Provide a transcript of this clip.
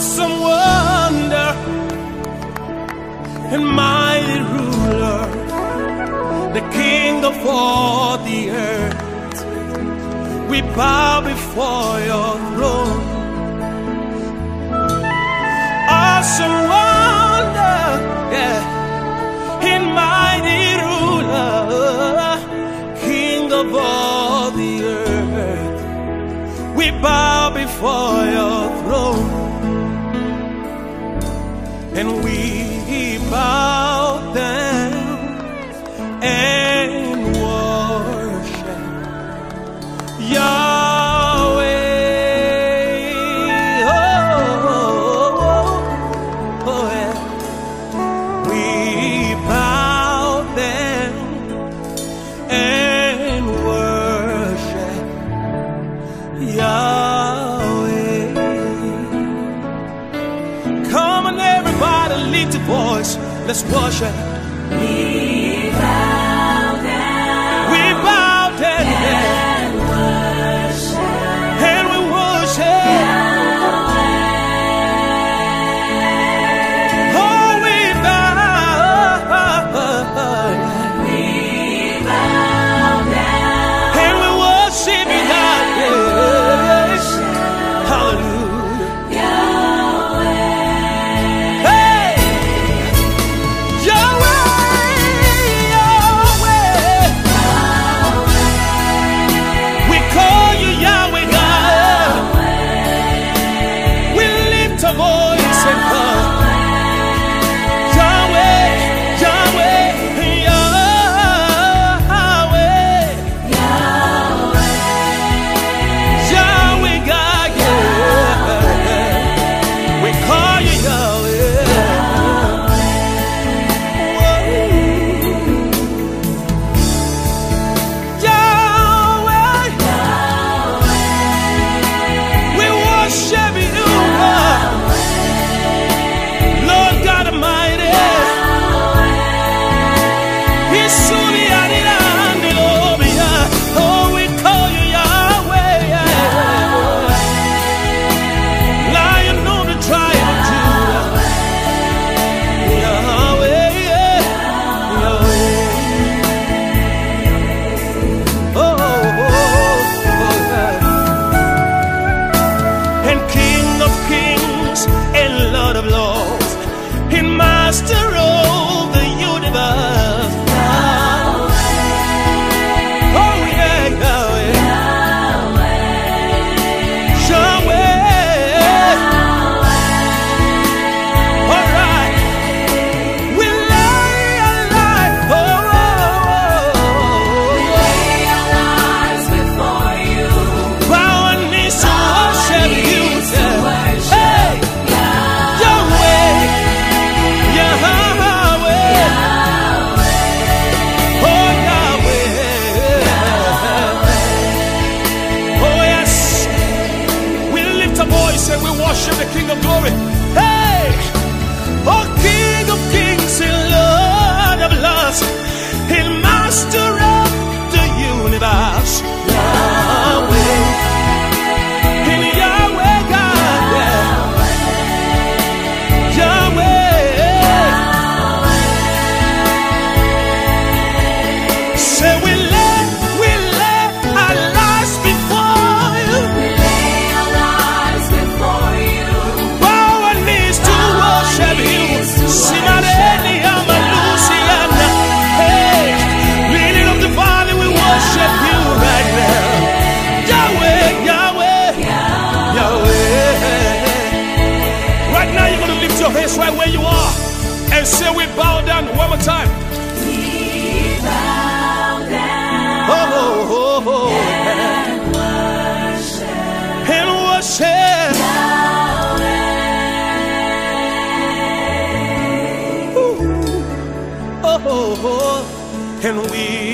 awesome wonder and mighty ruler, the King of all the earth. We bow before your throne. Awesome wonder, yeah, and mighty ruler, King of all the earth. We bow before your throne and we bow down and worship Yahweh. Oh, oh, oh, oh yeah. We bow down and worship Yahweh. voice, let's worship. worship the King of Glory. Hey! and we